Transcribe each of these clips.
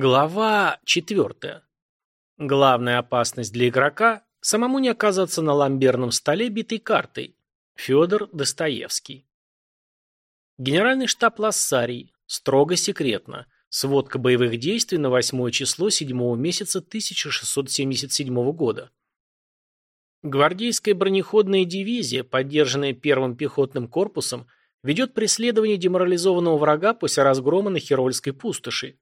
Глава 4. Главная опасность для игрока – самому не оказаться на ламберном столе битой картой. Федор Достоевский. Генеральный штаб Лассарий. Строго секретно. Сводка боевых действий на 8 число 7 месяца 1677 года. Гвардейская бронеходная дивизия, поддержанная первым пехотным корпусом, ведет преследование деморализованного врага после разгрома на Херольской пустоши.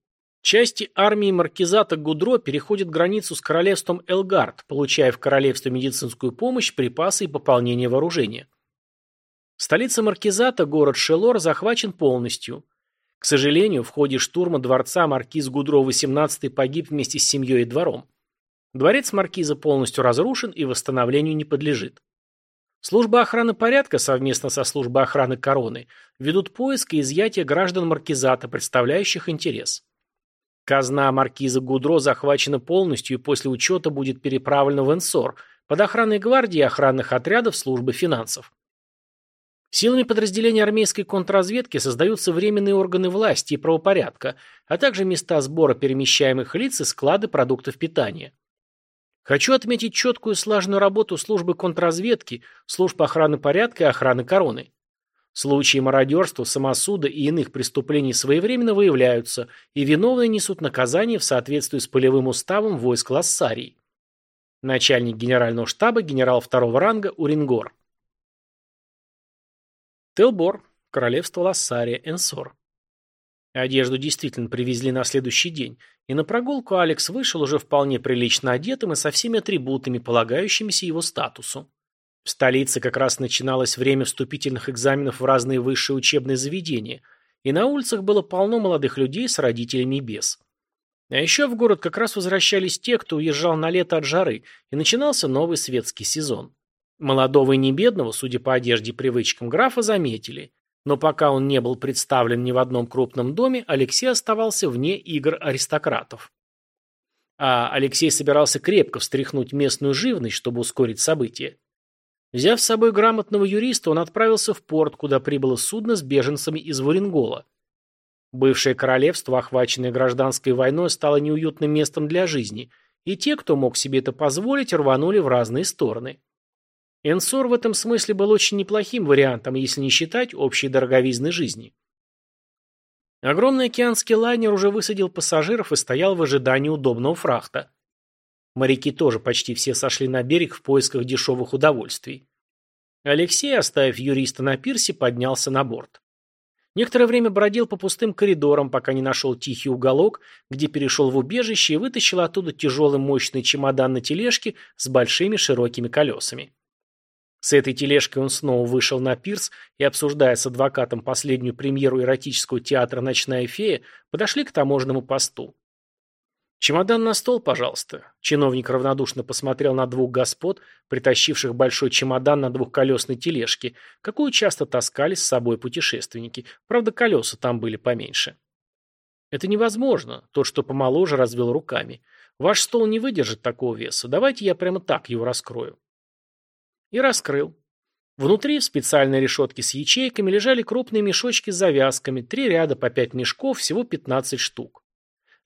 Части армии маркизата Гудро переходят границу с королевством Элгард, получая в королевстве медицинскую помощь, припасы и пополнение вооружения. Столица маркизата, город Шелор, захвачен полностью. К сожалению, в ходе штурма дворца маркиз Гудро XVIII погиб вместе с семьей и двором. Дворец маркиза полностью разрушен и восстановлению не подлежит. Служба охраны порядка совместно со службой охраны короны ведут поиск и изъятие граждан маркизата, представляющих интерес. Казна маркиза Гудро захвачена полностью и после учета будет переправлена в Энсор под охраной гвардии и охранных отрядов службы финансов. Силами подразделения армейской контрразведки создаются временные органы власти и правопорядка, а также места сбора перемещаемых лиц и склады продуктов питания. Хочу отметить четкую слаженную работу службы контрразведки, служб охраны порядка и охраны короны. Случаи мародерства, самосуда и иных преступлений своевременно выявляются, и виновные несут наказание в соответствии с полевым уставом войск Лассарии. Начальник генерального штаба, генерал второго ранга Урингор. Телбор, королевство Лассария, Энсор. Одежду действительно привезли на следующий день, и на прогулку Алекс вышел уже вполне прилично одетым и со всеми атрибутами, полагающимися его статусу. В столице как раз начиналось время вступительных экзаменов в разные высшие учебные заведения, и на улицах было полно молодых людей с родителями без. А еще в город как раз возвращались те, кто уезжал на лето от жары, и начинался новый светский сезон. Молодого и небедного, судя по одежде и привычкам графа, заметили. Но пока он не был представлен ни в одном крупном доме, Алексей оставался вне игр аристократов. А Алексей собирался крепко встряхнуть местную живность, чтобы ускорить события. Взяв с собой грамотного юриста, он отправился в порт, куда прибыло судно с беженцами из Варенгола. Бывшее королевство, охваченное гражданской войной, стало неуютным местом для жизни, и те, кто мог себе это позволить, рванули в разные стороны. Энсор в этом смысле был очень неплохим вариантом, если не считать общей дороговизны жизни. Огромный океанский лайнер уже высадил пассажиров и стоял в ожидании удобного фрахта. Моряки тоже почти все сошли на берег в поисках дешевых удовольствий. Алексей, оставив юриста на пирсе, поднялся на борт. Некоторое время бродил по пустым коридорам, пока не нашел тихий уголок, где перешел в убежище и вытащил оттуда тяжелый мощный чемодан на тележке с большими широкими колесами. С этой тележкой он снова вышел на пирс и, обсуждая с адвокатом последнюю премьеру эротического театра «Ночная фея», подошли к таможенному посту. «Чемодан на стол, пожалуйста». Чиновник равнодушно посмотрел на двух господ, притащивших большой чемодан на двухколесной тележке, какую часто таскали с собой путешественники. Правда, колеса там были поменьше. «Это невозможно», — тот, что помоложе, развел руками. «Ваш стол не выдержит такого веса. Давайте я прямо так его раскрою». И раскрыл. Внутри, в специальной решетке с ячейками, лежали крупные мешочки с завязками, три ряда по пять мешков, всего 15 штук.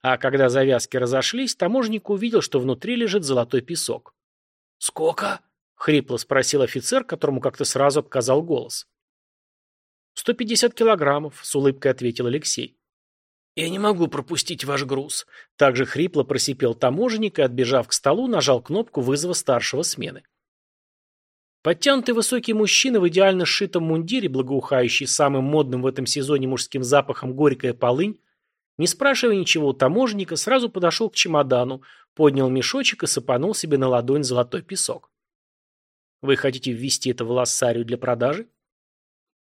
А когда завязки разошлись, таможник увидел, что внутри лежит золотой песок. «Сколько?» — хрипло спросил офицер, которому как-то сразу отказал голос. «Сто пятьдесят килограммов», — с улыбкой ответил Алексей. «Я не могу пропустить ваш груз», — также хрипло просипел таможенник и, отбежав к столу, нажал кнопку вызова старшего смены. Подтянутый высокий мужчина в идеально сшитом мундире, благоухающий самым модным в этом сезоне мужским запахом горькая полынь, не спрашивая ничего у таможенника, сразу подошел к чемодану, поднял мешочек и сыпанул себе на ладонь золотой песок. «Вы хотите ввести это в лассарию для продажи?»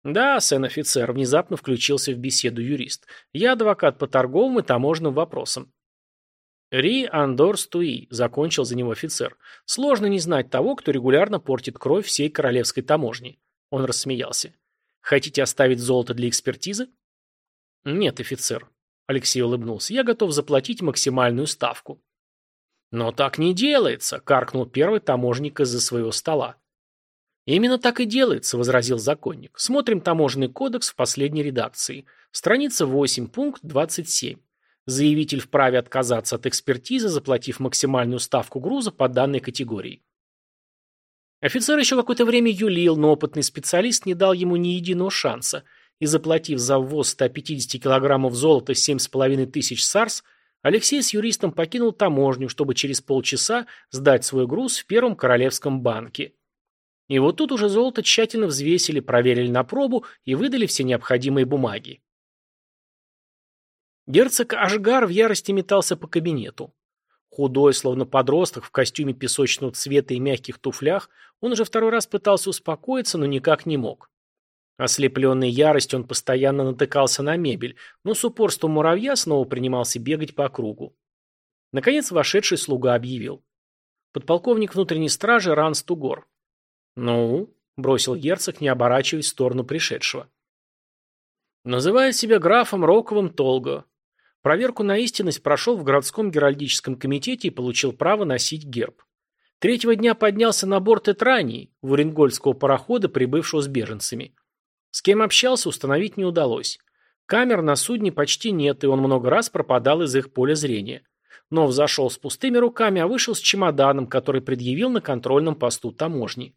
«Да, сын-офицер», — внезапно включился в беседу юрист. «Я адвокат по торговым и таможенным вопросам». «Ри Андор Стуи», — закончил за него офицер. «Сложно не знать того, кто регулярно портит кровь всей королевской таможни». Он рассмеялся. «Хотите оставить золото для экспертизы?» «Нет, офицер. Алексей улыбнулся. «Я готов заплатить максимальную ставку». «Но так не делается», – каркнул первый таможник из-за своего стола. «Именно так и делается», – возразил законник. «Смотрим таможенный кодекс в последней редакции. Страница 8, пункт 27. Заявитель вправе отказаться от экспертизы, заплатив максимальную ставку груза по данной категории. Офицер еще какое-то время юлил, но опытный специалист не дал ему ни единого шанса, и заплатив за ввоз 150 килограммов золота 7,5 тысяч сарс, Алексей с юристом покинул таможню, чтобы через полчаса сдать свой груз в Первом Королевском банке. И вот тут уже золото тщательно взвесили, проверили на пробу и выдали все необходимые бумаги. Герцог Ашгар в ярости метался по кабинету. Худой, словно подросток, в костюме песочного цвета и мягких туфлях, он уже второй раз пытался успокоиться, но никак не мог. Ослепленный яростью, он постоянно натыкался на мебель, но с упорством муравья снова принимался бегать по кругу. Наконец вошедший слуга объявил. Подполковник внутренней стражи Ранс Тугор. «Ну?» – бросил герцог, не оборачиваясь в сторону пришедшего. «Называет себя графом Роковым Толго. Проверку на истинность прошел в городском геральдическом комитете и получил право носить герб. Третьего дня поднялся на борт Этрании, в Уренгольского парохода, прибывшего с беженцами. С кем общался, установить не удалось. Камер на судне почти нет, и он много раз пропадал из их поля зрения. Но взошел с пустыми руками, а вышел с чемоданом, который предъявил на контрольном посту таможни.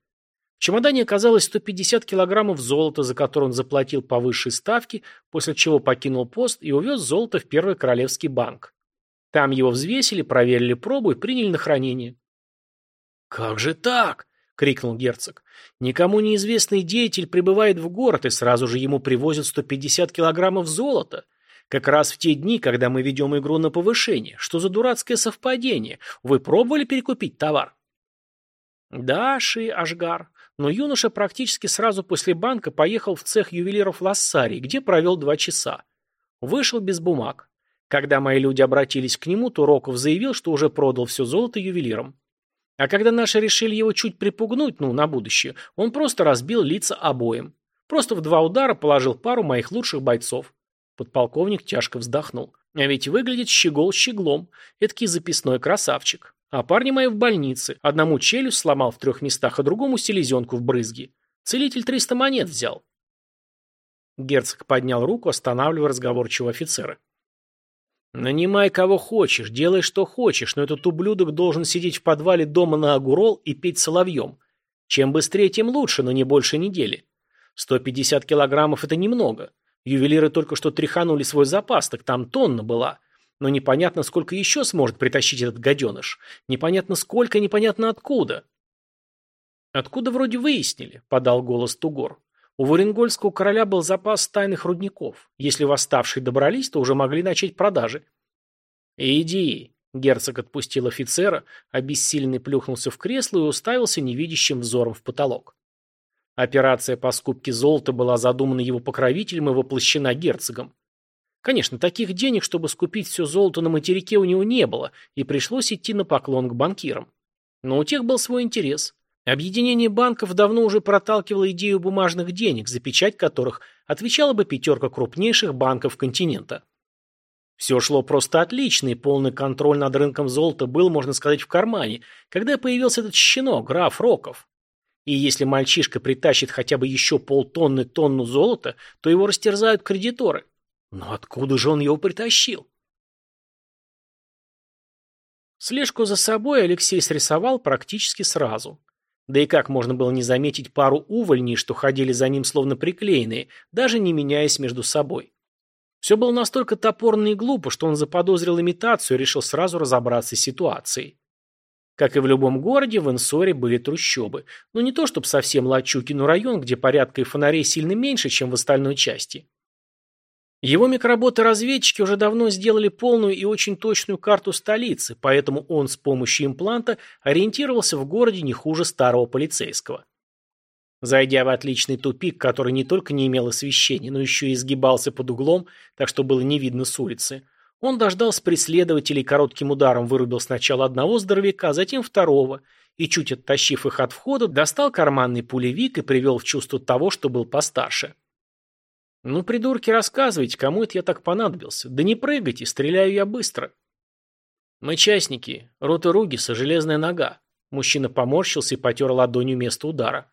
В чемодане оказалось 150 килограммов золота, за которое он заплатил по высшей ставке, после чего покинул пост и увез золото в Первый Королевский банк. Там его взвесили, проверили пробу и приняли на хранение. «Как же так?» — крикнул герцог. «Никому неизвестный деятель прибывает в город, и сразу же ему привозят 150 килограммов золота. Как раз в те дни, когда мы ведем игру на повышение. Что за дурацкое совпадение? Вы пробовали перекупить товар?» «Да, Ши Ашгар, но юноша практически сразу после банка поехал в цех ювелиров Лассарий, где провел два часа. Вышел без бумаг. Когда мои люди обратились к нему, то Роков заявил, что уже продал все золото ювелирам. А когда наши решили его чуть припугнуть, ну, на будущее, он просто разбил лица обоим. Просто в два удара положил пару моих лучших бойцов. Подполковник тяжко вздохнул. А ведь выглядит щегол щеглом. Эдакий записной красавчик. А парни мои в больнице. Одному челюсть сломал в трех местах, а другому селезенку в брызги. Целитель триста монет взял. Герцог поднял руку, останавливая разговорчивого офицера. «Нанимай кого хочешь, делай что хочешь, но этот ублюдок должен сидеть в подвале дома на Агурол и петь соловьем. Чем быстрее, тем лучше, но не больше недели. 150 килограммов – это немного. Ювелиры только что тряханули свой запас, так там тонна была. Но непонятно, сколько еще сможет притащить этот гаденыш. Непонятно сколько, непонятно откуда. Откуда вроде выяснили, подал голос Тугор. У Варенгольского короля был запас тайных рудников. Если восставшие добрались, то уже могли начать продажи. «Иди», — герцог отпустил офицера, обессиленный плюхнулся в кресло и уставился невидящим взором в потолок. Операция по скупке золота была задумана его покровителем и воплощена герцогом. Конечно, таких денег, чтобы скупить все золото на материке, у него не было, и пришлось идти на поклон к банкирам. Но у тех был свой интерес. Объединение банков давно уже проталкивало идею бумажных денег, за печать которых отвечала бы пятерка крупнейших банков континента. Все шло просто отлично, и полный контроль над рынком золота был, можно сказать, в кармане, когда появился этот щенок, граф Роков. И если мальчишка притащит хотя бы еще полтонны тонну золота, то его растерзают кредиторы. Но откуда же он его притащил? Слежку за собой Алексей срисовал практически сразу. Да и как можно было не заметить пару увольней, что ходили за ним словно приклеенные, даже не меняясь между собой. Все было настолько топорно и глупо, что он заподозрил имитацию и решил сразу разобраться с ситуацией. Как и в любом городе, в Инсоре были трущобы. Но не то, чтобы совсем лачуги, но район, где порядка и фонарей сильно меньше, чем в остальной части. Его микроботы-разведчики уже давно сделали полную и очень точную карту столицы, поэтому он с помощью импланта ориентировался в городе не хуже старого полицейского. Зайдя в отличный тупик, который не только не имел освещения, но еще и изгибался под углом, так что было не видно с улицы, он дождался преследователей коротким ударом вырубил сначала одного здоровяка, а затем второго, и, чуть оттащив их от входа, достал карманный пулевик и привел в чувство того, что был постарше. «Ну, придурки, рассказывайте, кому это я так понадобился? Да не прыгайте, стреляю я быстро». «Мы частники. Рота Ругиса, железная нога». Мужчина поморщился и потер ладонью место удара.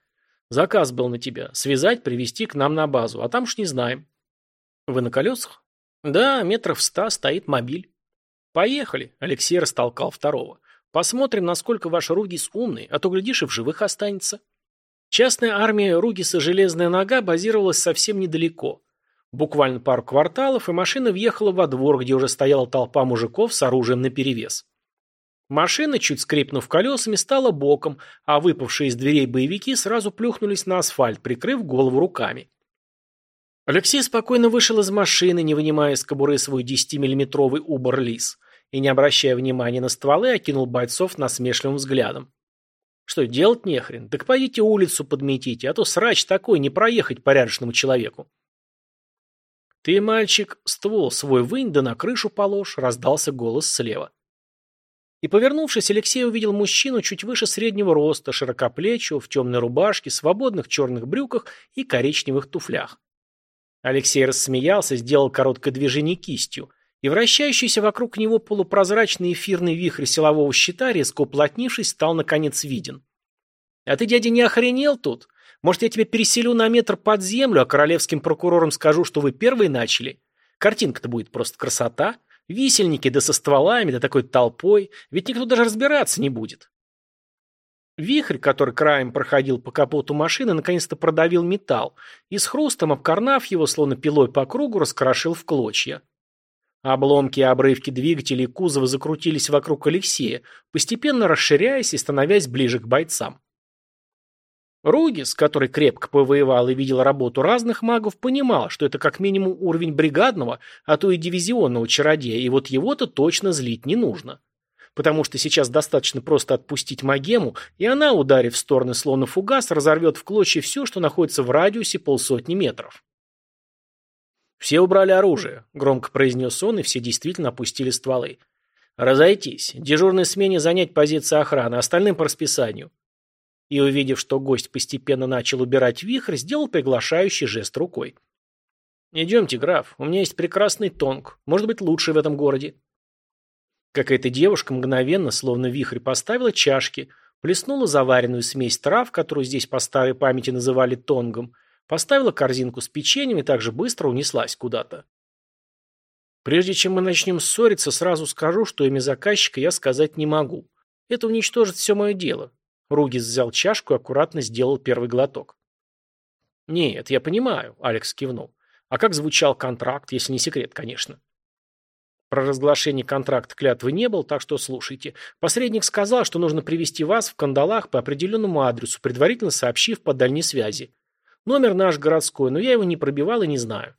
«Заказ был на тебя. Связать, привести к нам на базу. А там уж не знаем». «Вы на колесах?» «Да, метров ста стоит мобиль». «Поехали», — Алексей растолкал второго. «Посмотрим, насколько ваш Ругис умный, а то, глядишь, и в живых останется». Частная армия Ругиса «Железная нога» базировалась совсем недалеко. Буквально пару кварталов, и машина въехала во двор, где уже стояла толпа мужиков с оружием наперевес. Машина, чуть скрипнув колесами, стала боком, а выпавшие из дверей боевики сразу плюхнулись на асфальт, прикрыв голову руками. Алексей спокойно вышел из машины, не вынимая из кобуры свой 10-миллиметровый убор-лис, и, не обращая внимания на стволы, окинул бойцов насмешливым взглядом. Что, делать нехрен? Так пойдите улицу подметите, а то срач такой, не проехать порядочному человеку. «Ты, мальчик, ствол свой вынь, да на крышу положь», — раздался голос слева. И, повернувшись, Алексей увидел мужчину чуть выше среднего роста, широкоплечего, в темной рубашке, свободных черных брюках и коричневых туфлях. Алексей рассмеялся, сделал короткое движение кистью, и вращающийся вокруг него полупрозрачный эфирный вихрь силового щита, резко уплотнившись, стал наконец виден. «А ты, дядя, не охренел тут? Может, я тебя переселю на метр под землю, а королевским прокурорам скажу, что вы первые начали? Картинка-то будет просто красота. Висельники да со стволами, да такой толпой. Ведь никто даже разбираться не будет». Вихрь, который краем проходил по капоту машины, наконец-то продавил металл и с хрустом, обкорнав его, словно пилой по кругу, раскрошил в клочья. Обломки и обрывки двигателей кузова закрутились вокруг Алексея, постепенно расширяясь и становясь ближе к бойцам. Ругис, который крепко повоевал и видел работу разных магов, понимал, что это как минимум уровень бригадного, а то и дивизионного чародея, и вот его-то точно злить не нужно потому что сейчас достаточно просто отпустить магему, и она, ударив в стороны словно фугас, разорвет в клочья все, что находится в радиусе полсотни метров. «Все убрали оружие», — громко произнес он, и все действительно опустили стволы. «Разойтись. Дежурной смене занять позиции охраны, остальным по расписанию». И, увидев, что гость постепенно начал убирать вихрь, сделал приглашающий жест рукой. «Идемте, граф, у меня есть прекрасный тонг, может быть, лучший в этом городе». Какая-то девушка мгновенно, словно вихрь, поставила чашки, плеснула заваренную смесь трав, которую здесь по старой памяти называли тонгом, поставила корзинку с печеньем и также быстро унеслась куда-то. Прежде чем мы начнем ссориться, сразу скажу, что имя заказчика я сказать не могу. Это уничтожит все мое дело. Ругис взял чашку и аккуратно сделал первый глоток. «Нет, я понимаю», — Алекс кивнул. «А как звучал контракт, если не секрет, конечно?» Про разглашение контракта клятвы не было, так что слушайте. Посредник сказал, что нужно привести вас в кандалах по определенному адресу, предварительно сообщив по дальней связи. Номер наш городской, но я его не пробивал и не знаю.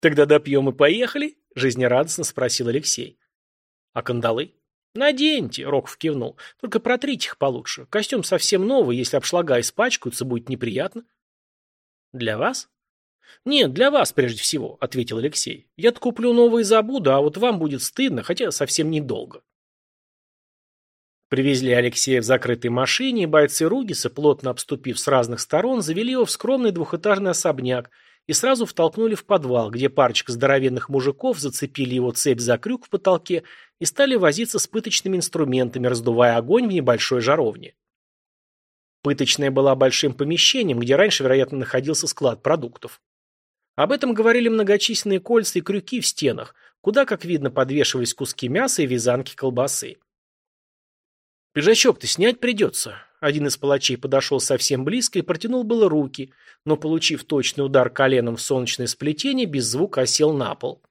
Тогда допьем и поехали? Жизнерадостно спросил Алексей. А кандалы? Наденьте, Роков кивнул. Только протрите их получше. Костюм совсем новый, если обшлага испачкаются, будет неприятно. Для вас? «Нет, для вас прежде всего», — ответил Алексей. «Я-то куплю новые и забуду, а вот вам будет стыдно, хотя совсем недолго». Привезли Алексея в закрытой машине, и бойцы Ругиса, плотно обступив с разных сторон, завели его в скромный двухэтажный особняк и сразу втолкнули в подвал, где парочка здоровенных мужиков зацепили его цепь за крюк в потолке и стали возиться с пыточными инструментами, раздувая огонь в небольшой жаровне. Пыточная была большим помещением, где раньше, вероятно, находился склад продуктов. Об этом говорили многочисленные кольца и крюки в стенах, куда, как видно, подвешивались куски мяса и вязанки колбасы. «Пиджачок-то снять придется». Один из палачей подошел совсем близко и протянул было руки, но, получив точный удар коленом в солнечное сплетение, без звука осел на пол.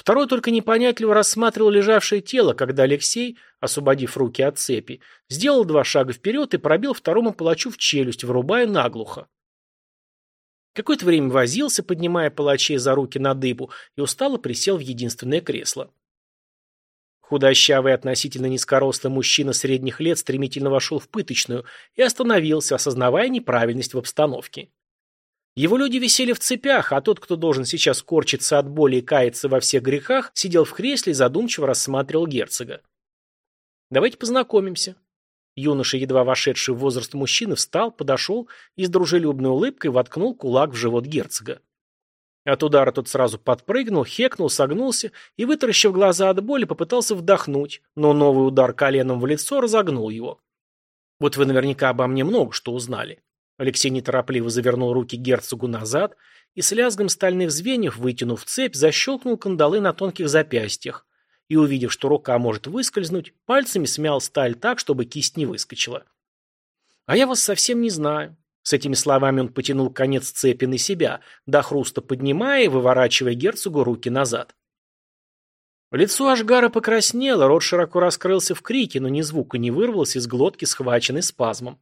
Второй только непонятливо рассматривал лежавшее тело, когда Алексей, освободив руки от цепи, сделал два шага вперед и пробил второму палачу в челюсть, вырубая наглухо. Какое-то время возился, поднимая палачей за руки на дыбу, и устало присел в единственное кресло. Худощавый относительно низкорослый мужчина средних лет стремительно вошел в пыточную и остановился, осознавая неправильность в обстановке. Его люди висели в цепях, а тот, кто должен сейчас корчиться от боли и каяться во всех грехах, сидел в кресле и задумчиво рассматривал герцога. «Давайте познакомимся», Юноша, едва вошедший в возраст мужчины, встал, подошел и с дружелюбной улыбкой воткнул кулак в живот герцога. От удара тот сразу подпрыгнул, хекнул, согнулся и, вытаращив глаза от боли, попытался вдохнуть, но новый удар коленом в лицо разогнул его. Вот вы наверняка обо мне много что узнали. Алексей неторопливо завернул руки герцогу назад и с лязгом стальных звеньев, вытянув цепь, защелкнул кандалы на тонких запястьях и, увидев, что рука может выскользнуть, пальцами смял сталь так, чтобы кисть не выскочила. «А я вас совсем не знаю». С этими словами он потянул конец цепи на себя, до хруста поднимая и выворачивая герцогу руки назад. Лицо Ашгара покраснело, рот широко раскрылся в крике, но ни звука не вырвалось из глотки, схваченной спазмом.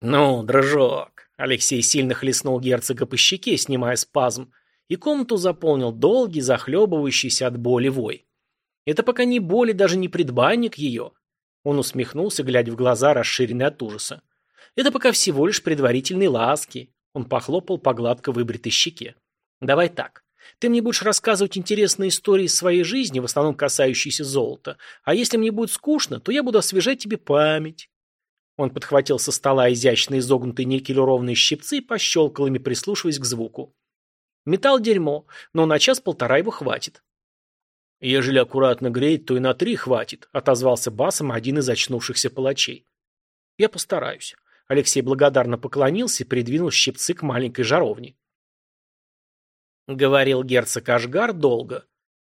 «Ну, дружок!» Алексей сильно хлестнул герцога по щеке, снимая спазм, и комнату заполнил долгий, захлебывающийся от боли вой. Это пока не боль и даже не предбанник ее. Он усмехнулся, глядя в глаза, расширенные от ужаса. Это пока всего лишь предварительные ласки. Он похлопал по гладко выбритой щеке. Давай так. Ты мне будешь рассказывать интересные истории из своей жизни, в основном касающиеся золота. А если мне будет скучно, то я буду освежать тебе память. Он подхватил со стола изящно изогнутые никелированные щипцы и пощелкал ими, прислушиваясь к звуку. Металл дерьмо, но на час-полтора его хватит. «Ежели аккуратно греть, то и на три хватит», — отозвался басом один из очнувшихся палачей. «Я постараюсь». Алексей благодарно поклонился и придвинул щипцы к маленькой жаровне. Говорил герцог Ашгар долго.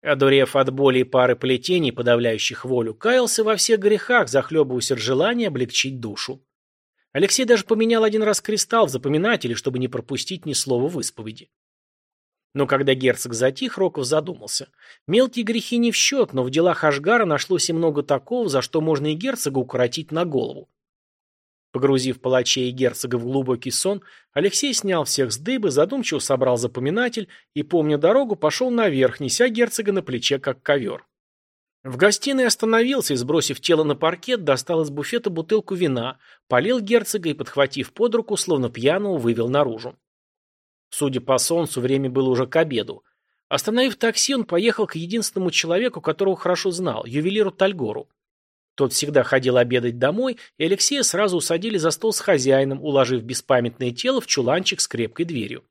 Одурев от боли и пары плетений, подавляющих волю, каялся во всех грехах, захлебываясь от желания облегчить душу. Алексей даже поменял один раз кристалл в запоминателе, чтобы не пропустить ни слова в исповеди. Но когда герцог затих, Роков задумался. Мелкие грехи не в счет, но в делах Ашгара нашлось и много такого, за что можно и герцога укоротить на голову. Погрузив палачей и герцога в глубокий сон, Алексей снял всех с дыбы, задумчиво собрал запоминатель и, помня дорогу, пошел наверх, неся герцога на плече, как ковер. В гостиной остановился и, сбросив тело на паркет, достал из буфета бутылку вина, полил герцога и, подхватив под руку, словно пьяного, вывел наружу. Судя по солнцу, время было уже к обеду. Остановив такси, он поехал к единственному человеку, которого хорошо знал, ювелиру Тальгору. Тот всегда ходил обедать домой, и Алексея сразу усадили за стол с хозяином, уложив беспамятное тело в чуланчик с крепкой дверью.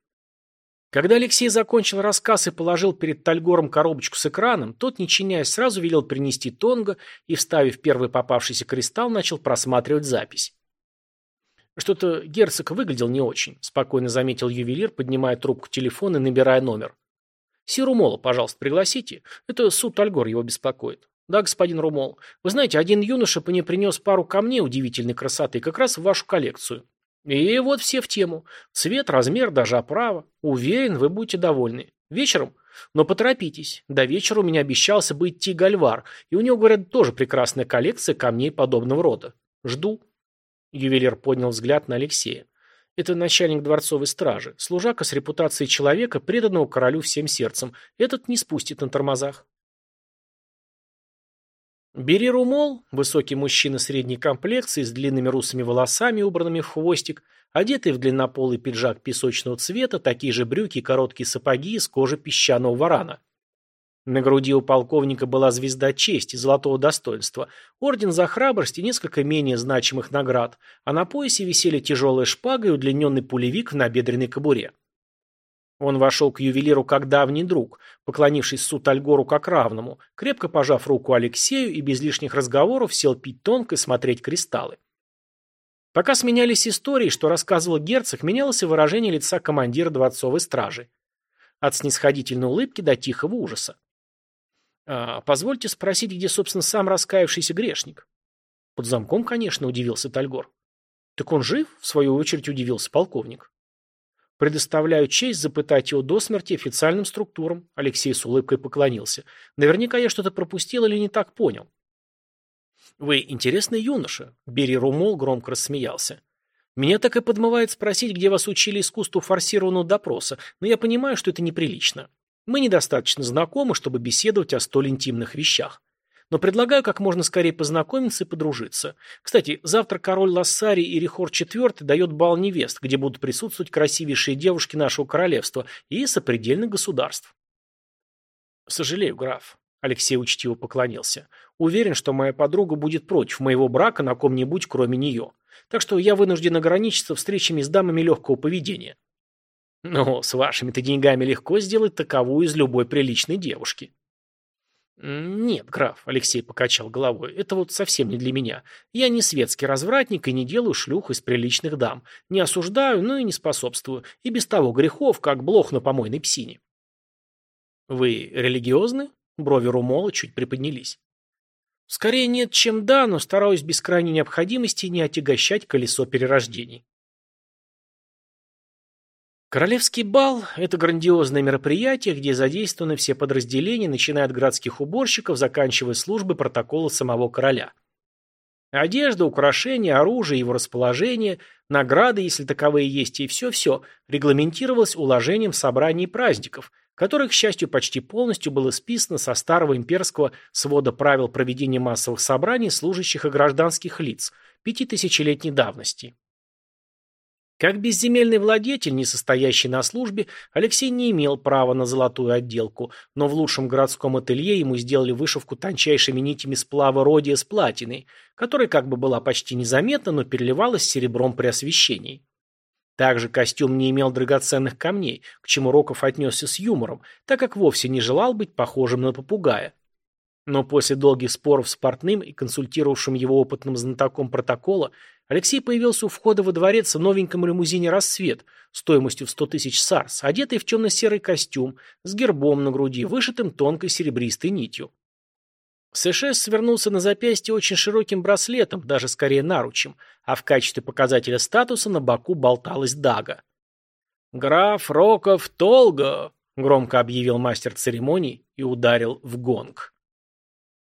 Когда Алексей закончил рассказ и положил перед Тальгором коробочку с экраном, тот, не чинясь, сразу велел принести тонго и, вставив первый попавшийся кристалл, начал просматривать запись. «Что-то герцог выглядел не очень», – спокойно заметил ювелир, поднимая трубку телефона и набирая номер. «Сиру Мола, пожалуйста, пригласите. Это суд Тальгор его беспокоит». «Да, господин Румол. Вы знаете, один юноша мне принес пару камней удивительной красоты, как раз в вашу коллекцию. И вот все в тему. Цвет, размер, даже оправа. Уверен, вы будете довольны. Вечером? Но поторопитесь. До вечера у меня обещался быть Тигальвар, и у него, говорят, тоже прекрасная коллекция камней подобного рода. Жду». Ювелир поднял взгляд на Алексея. Это начальник дворцовой стражи, служака с репутацией человека, преданного королю всем сердцем. Этот не спустит на тормозах. Бери Румол, высокий мужчина средней комплекции с длинными русыми волосами, убранными в хвостик, одетый в длиннополый пиджак песочного цвета, такие же брюки и короткие сапоги из кожи песчаного варана. На груди у полковника была звезда чести, золотого достоинства, орден за храбрость и несколько менее значимых наград, а на поясе висели тяжелая шпага и удлиненный пулевик в набедренной кобуре. Он вошел к ювелиру как давний друг, поклонившись Сутальгору как равному, крепко пожав руку Алексею и без лишних разговоров сел пить тонко и смотреть кристаллы. Пока сменялись истории, что рассказывал герцог, менялось и выражение лица командира дворцовой стражи. От снисходительной улыбки до тихого ужаса. «А, «Позвольте спросить, где, собственно, сам раскаявшийся грешник?» «Под замком, конечно», — удивился Тальгор. «Так он жив?» — в свою очередь удивился полковник. Предоставляю честь запытать его до смерти официальным структурам. Алексей с улыбкой поклонился. Наверняка я что-то пропустил или не так понял. Вы интересный юноша. Бери Румол громко рассмеялся. Меня так и подмывает спросить, где вас учили искусству форсированного допроса, но я понимаю, что это неприлично. Мы недостаточно знакомы, чтобы беседовать о столь интимных вещах но предлагаю как можно скорее познакомиться и подружиться. Кстати, завтра король Лассари и Рихор IV дает бал невест, где будут присутствовать красивейшие девушки нашего королевства и сопредельных государств. Сожалею, граф. Алексей учтиво поклонился. Уверен, что моя подруга будет против моего брака на ком-нибудь, кроме нее. Так что я вынужден ограничиться встречами с дамами легкого поведения. Но с вашими-то деньгами легко сделать таковую из любой приличной девушки. «Нет, граф», — Алексей покачал головой, — «это вот совсем не для меня. Я не светский развратник и не делаю шлюх из приличных дам. Не осуждаю, но и не способствую. И без того грехов, как блох на помойной псине». «Вы религиозны?» Брови Румола чуть приподнялись. Скорее нет, чем да, но стараюсь без крайней необходимости не отягощать колесо перерождений. Королевский бал – это грандиозное мероприятие, где задействованы все подразделения, начиная от городских уборщиков, заканчивая службы протокола самого короля. Одежда, украшения, оружие, его расположение, награды, если таковые есть, и все-все регламентировалось уложением собраний и праздников, которое, к счастью, почти полностью было списано со старого имперского свода правил проведения массовых собраний служащих и гражданских лиц пятитысячелетней давности. Как безземельный владетель, не состоящий на службе, Алексей не имел права на золотую отделку, но в лучшем городском ателье ему сделали вышивку тончайшими нитями сплава родия с платиной, которая как бы была почти незаметна, но переливалась серебром при освещении. Также костюм не имел драгоценных камней, к чему Роков отнесся с юмором, так как вовсе не желал быть похожим на попугая. Но после долгих споров с портным и консультировавшим его опытным знатоком протокола, Алексей появился у входа во дворец в новеньком лимузине «Рассвет» стоимостью в 100 тысяч сарс, одетый в темно-серый костюм, с гербом на груди, вышитым тонкой серебристой нитью. Сэшес свернулся на запястье очень широким браслетом, даже скорее наручем, а в качестве показателя статуса на боку болталась дага. «Граф Роков Толго!» — громко объявил мастер церемоний и ударил в гонг.